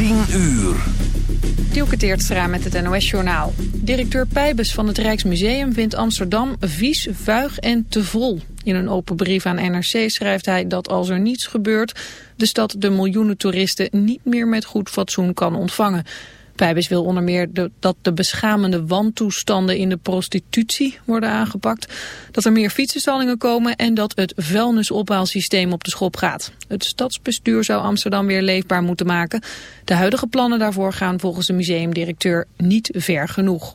10 uur. Dielke Teertstra met het NOS-journaal. Directeur Pijbes van het Rijksmuseum vindt Amsterdam vies, vuig en te vol. In een open brief aan NRC schrijft hij dat als er niets gebeurt... de stad de miljoenen toeristen niet meer met goed fatsoen kan ontvangen. Pijbes wil onder meer dat de beschamende wantoestanden in de prostitutie worden aangepakt, dat er meer fietsenstallingen komen en dat het vuilnisophaalsysteem op de schop gaat. Het stadsbestuur zou Amsterdam weer leefbaar moeten maken. De huidige plannen daarvoor gaan volgens de museumdirecteur niet ver genoeg.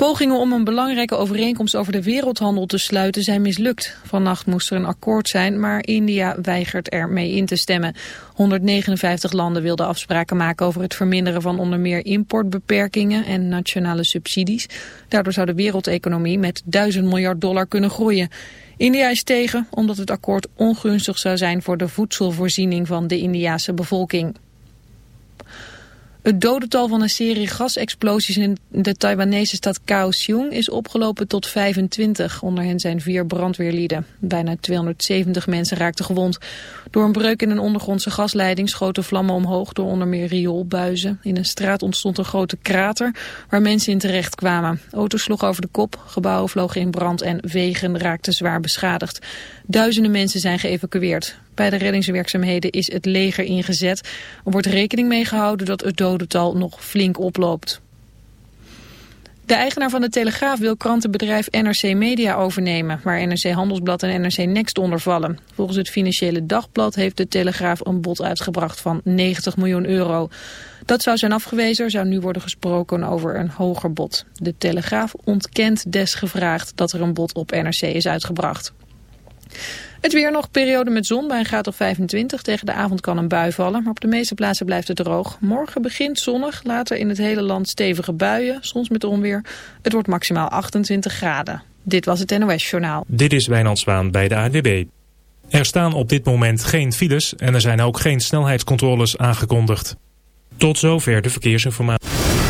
Pogingen om een belangrijke overeenkomst over de wereldhandel te sluiten zijn mislukt. Vannacht moest er een akkoord zijn, maar India weigert er mee in te stemmen. 159 landen wilden afspraken maken over het verminderen van onder meer importbeperkingen en nationale subsidies. Daardoor zou de wereldeconomie met 1000 miljard dollar kunnen groeien. India is tegen, omdat het akkoord ongunstig zou zijn voor de voedselvoorziening van de Indiase bevolking. Het dodental van een serie gasexplosies in de Taiwanese stad Kaohsiung is opgelopen tot 25. Onder hen zijn vier brandweerlieden. Bijna 270 mensen raakten gewond. Door een breuk in een ondergrondse gasleiding schoten vlammen omhoog door onder meer rioolbuizen. In een straat ontstond een grote krater waar mensen in terecht kwamen. Auto's sloegen over de kop, gebouwen vlogen in brand en wegen raakten zwaar beschadigd. Duizenden mensen zijn geëvacueerd. Bij de reddingswerkzaamheden is het leger ingezet. Er wordt rekening mee gehouden dat het dodental nog flink oploopt. De eigenaar van de Telegraaf wil krantenbedrijf NRC Media overnemen, waar NRC Handelsblad en NRC Next onder vallen. Volgens het Financiële Dagblad heeft de Telegraaf een bod uitgebracht van 90 miljoen euro. Dat zou zijn afgewezen, er zou nu worden gesproken over een hoger bod. De Telegraaf ontkent desgevraagd dat er een bod op NRC is uitgebracht. Het weer nog periode met zon bij een graad of 25. Tegen de avond kan een bui vallen, maar op de meeste plaatsen blijft het droog. Morgen begint zonnig, later in het hele land stevige buien, soms met onweer. Het wordt maximaal 28 graden. Dit was het NOS Journaal. Dit is Wijnand Zwaan bij de ADB. Er staan op dit moment geen files en er zijn ook geen snelheidscontroles aangekondigd. Tot zover de verkeersinformatie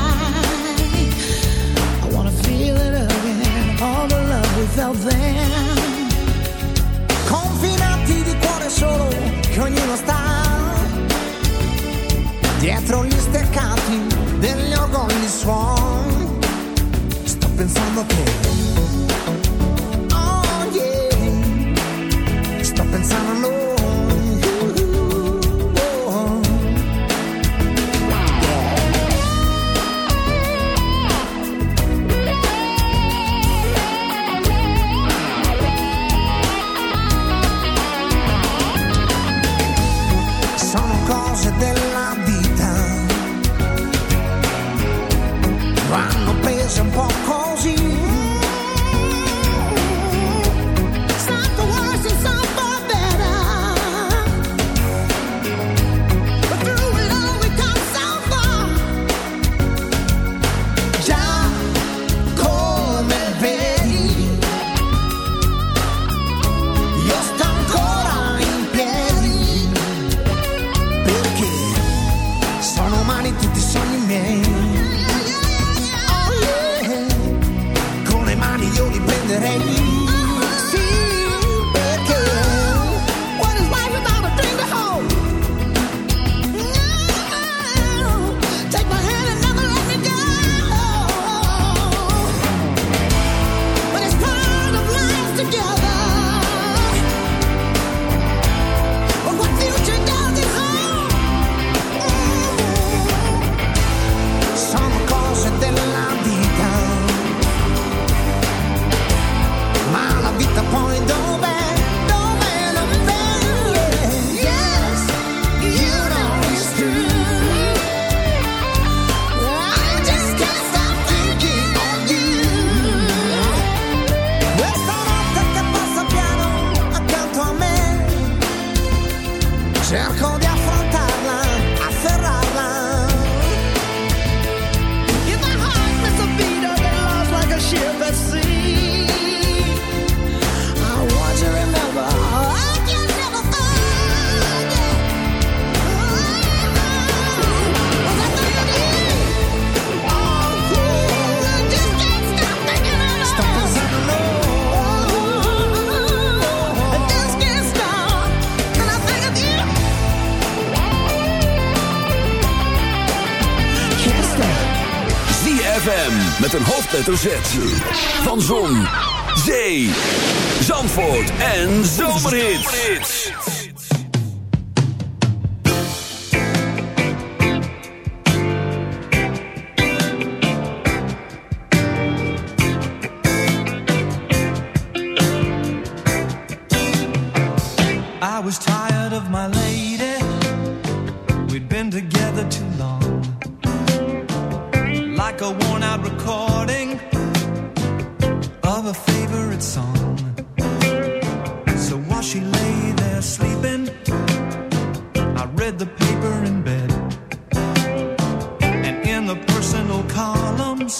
without them confinati di cuore solo che ognuno sta dietro gli steccati degli ogoni suon. Sto pensando che oh yeah sto pensando a noi. Van Zon, Zee, Zandvoort en I was tired of my lady. We'd been together too long. Like a worn out record. So while she lay there sleeping, I read the paper in bed. And in the personal columns,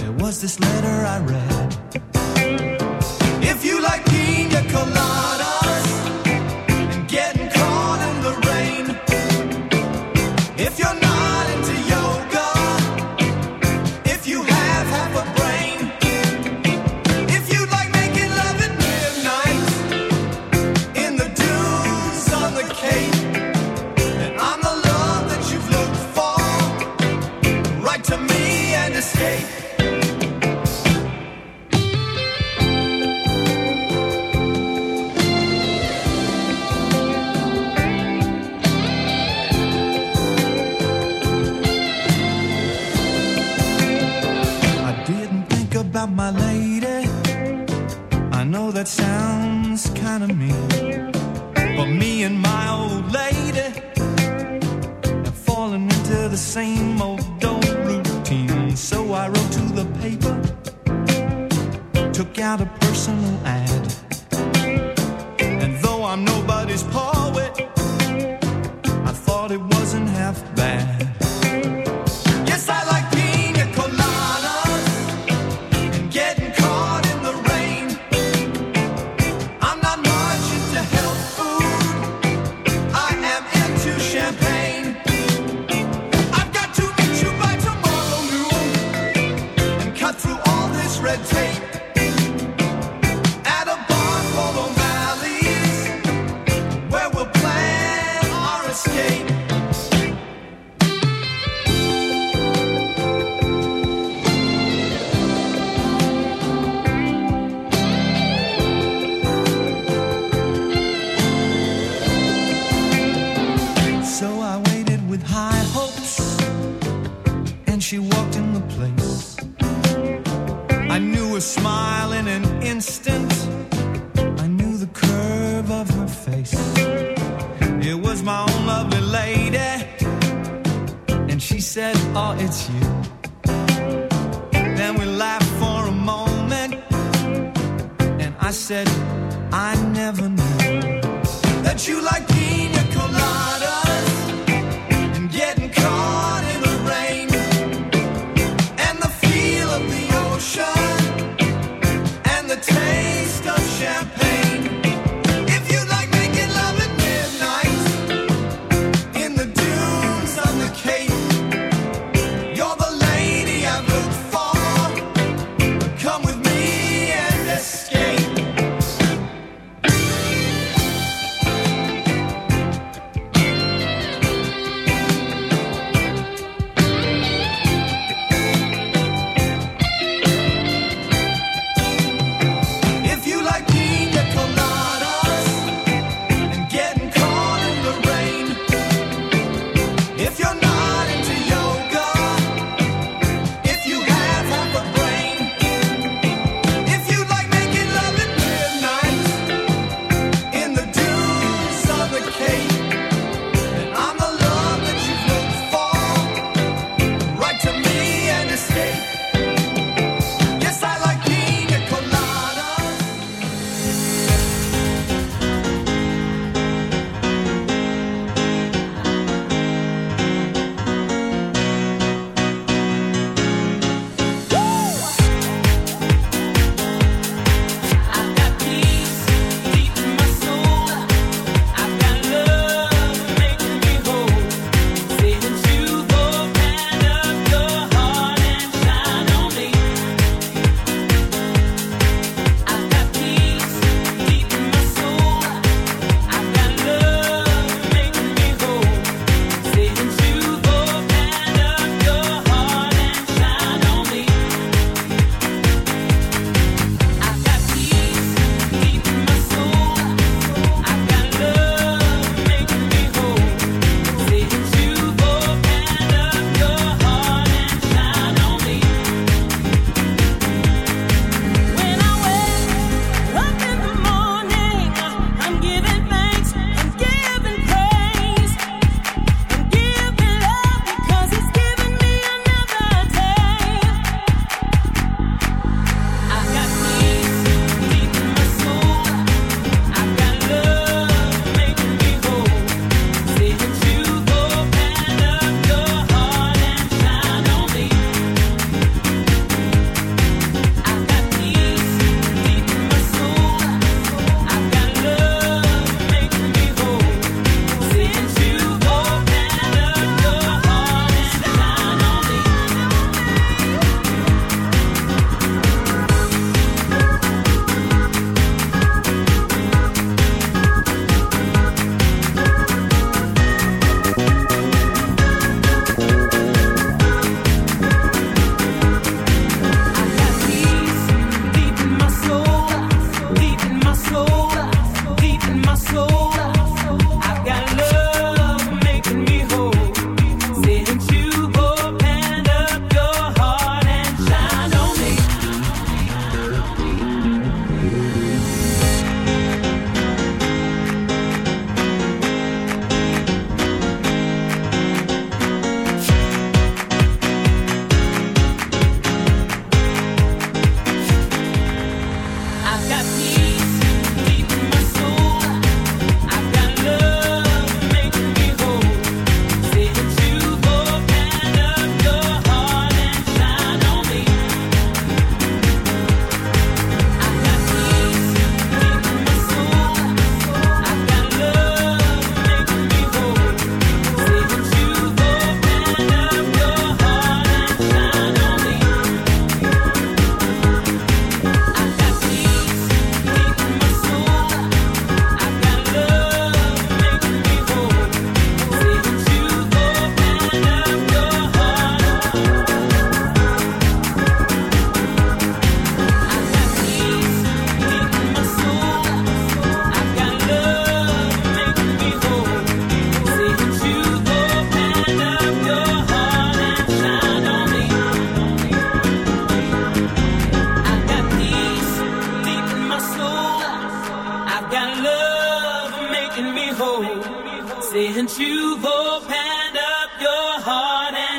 there was this.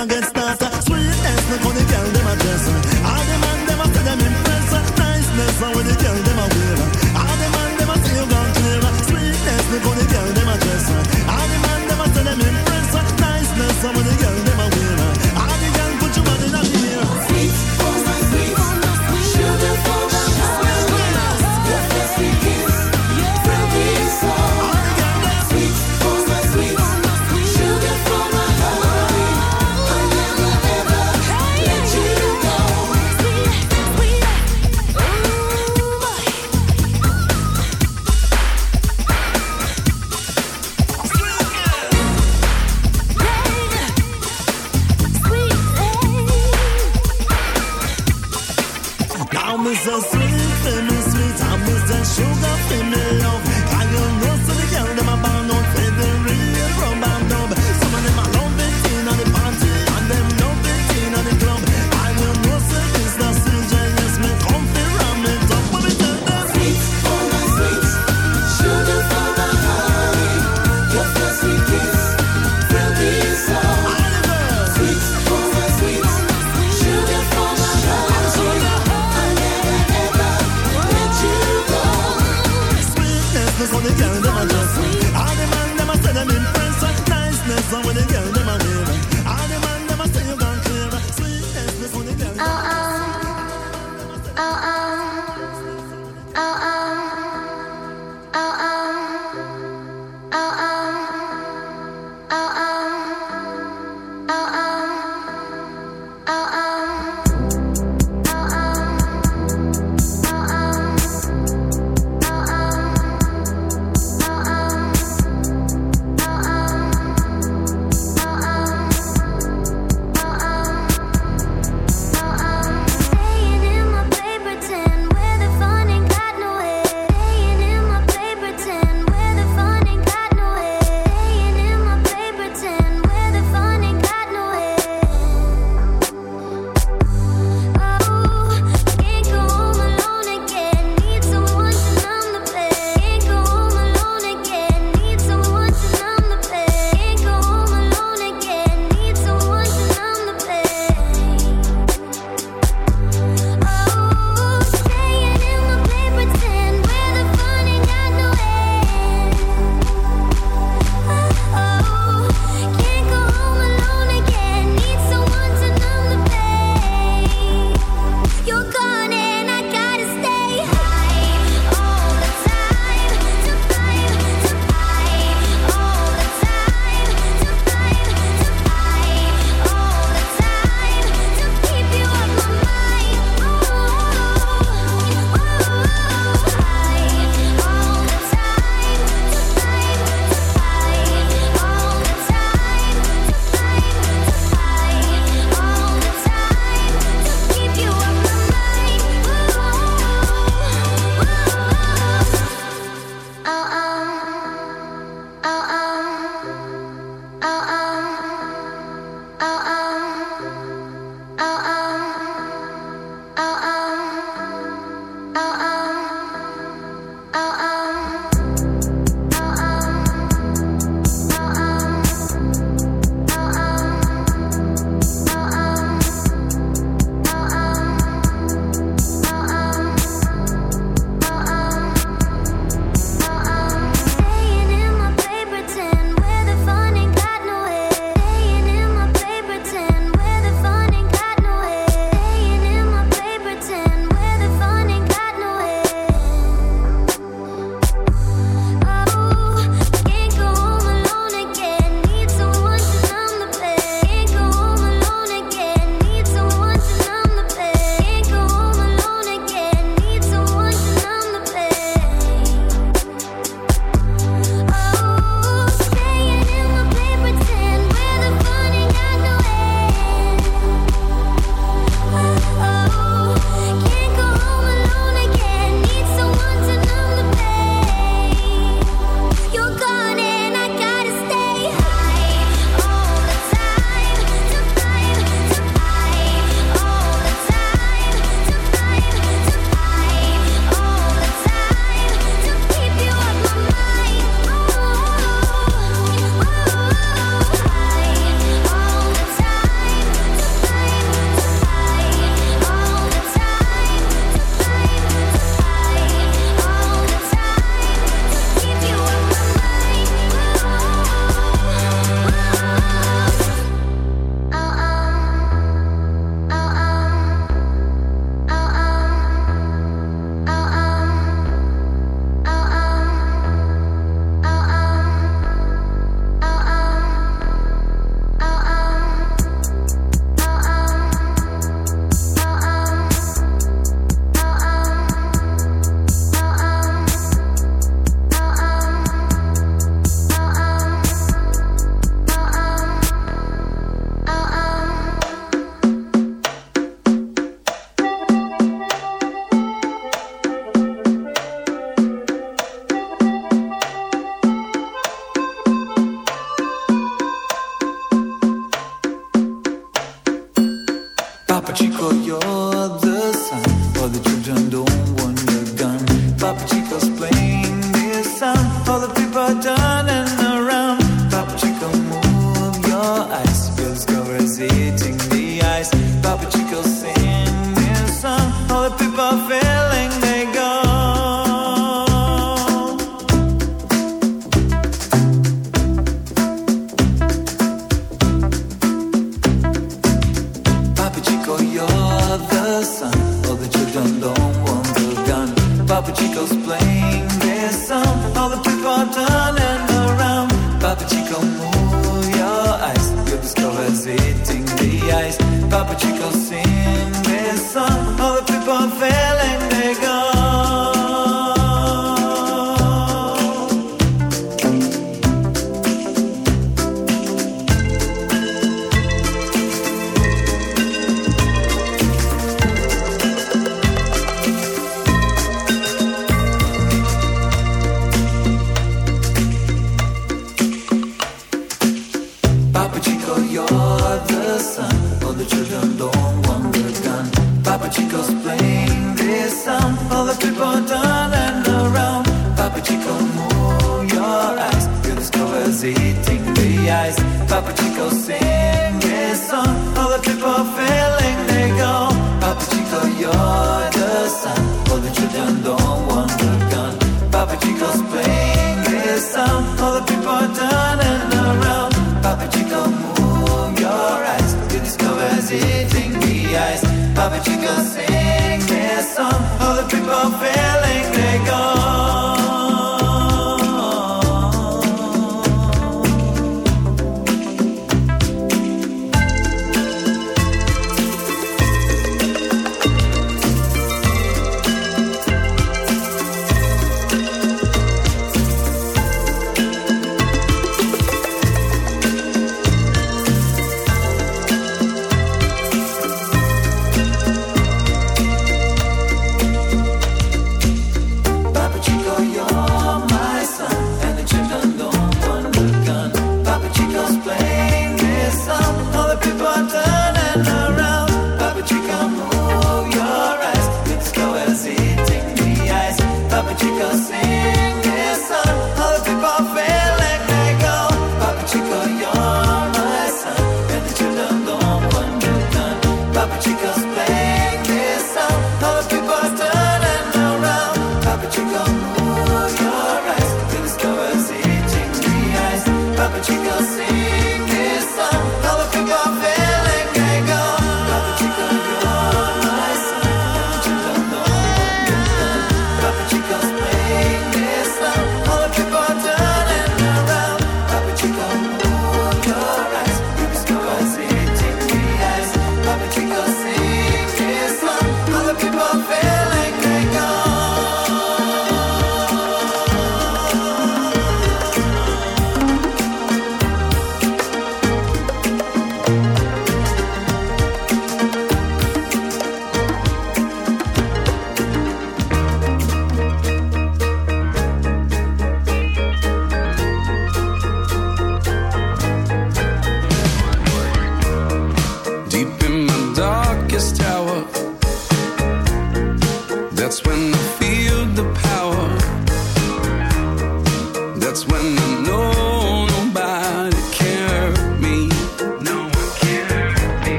pressure get started. Sweetness, no funny girl, a dress. All the man, them a say them impress. Niceness, when they Almost so sweet, and sweet, almost a sugar, and love. I don't know, de the maar my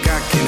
think